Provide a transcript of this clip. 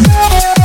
Thank